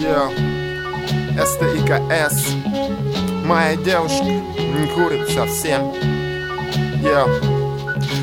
Йо, СТИКС Моя девушка не курит совсем. Йо.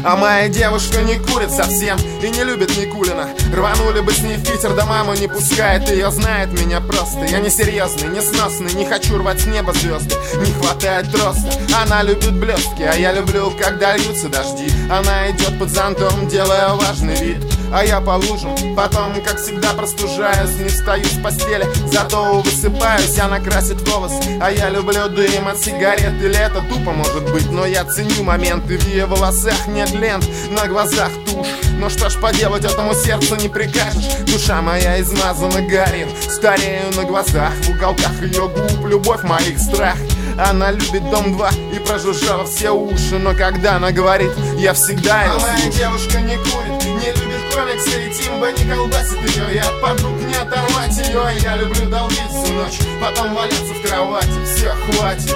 А моя девушка не курит совсем и не любит Никулина. Рванули бы с ней в Питер, да мама не пускает. Ее знает меня просто. Я не серьезный, не сносный, не хочу рвать с неба звезды Не хватает роста. Она любит блестки, а я люблю, когда льются дожди. Она идет под зонтом, делая важный вид а я по лужам Потом, как всегда, простужаюсь, не встаю с постели. Зато высыпаюсь, она красит волосы А я люблю дым от сигарет Или это тупо может быть, но я ценю моменты В ее волосах нет лент, на глазах тушь. Но что ж поделать, этому сердцу не прикажешь. Душа моя измазана гарем Старею на глазах, в уголках ее губ Любовь моих страх Она любит дом 2 и прожужжала все уши Но когда она говорит, я всегда ее слушаю моя девушка не курит, не любит комиксы и Тимба не колбасит ее Я подруг не оторвать ее Я люблю долбить всю ночь Потом валяться в кровати. Все, хватит,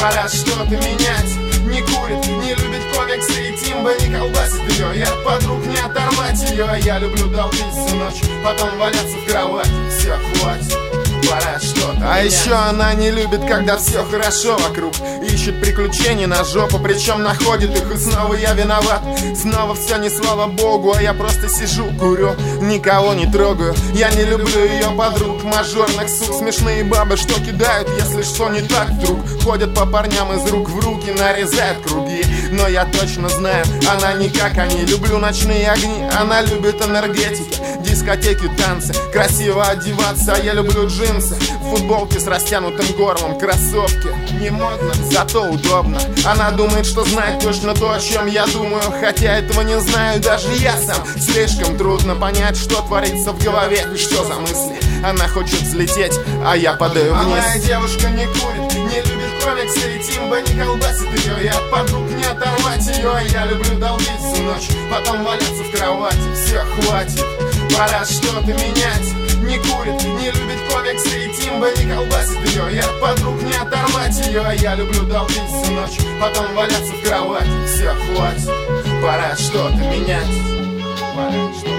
пора что-то менять. Не курит Не любит комиксы и Тимба не колбасит ее Я подруг не оторвать ее Я люблю долбить всю ночь Потом валяться в кровати. Все, хватит пора что-то А еще она не любит, когда все хорошо вокруг. Ищет приключения на жопу, причем находит их. И снова я виноват, снова все не слава богу А я просто сижу, курю, никого не трогаю. Я не люблю ее подруг, мажорных сук Смешные бабы, что кидают, если что не так вдруг Ходят по парням из рук в руки, нарезают круги. Но я точно знаю, она не как они Люблю ночные огни, она любит энергетики Дискотеки, танцы, красиво одеваться А я люблю джинсы. Джинсы Футболки с растянутым горлом, кроссовки. Не модно, зато удобно. Она думает, что знает точно то, о чем я думаю Хотя этого не знаю даже я сам. Слишком трудно понять, что творится в голове И что за мысли. Она хочет взлететь, а я падаю вниз. моя девушка не курит, не любит комиксы И Тимба не колбасит ее Я подруг не оторвать ее Я люблю долбить всю ночь. Потом валяться в кровати Все, хватит, пора что-то менять. Не курит, не любит Тимба не колбасит ее Я подруг не оторвать ее, я люблю долбить всю ночь Потом валяться в кровати, все, хватит. Пора что-то менять. Пора что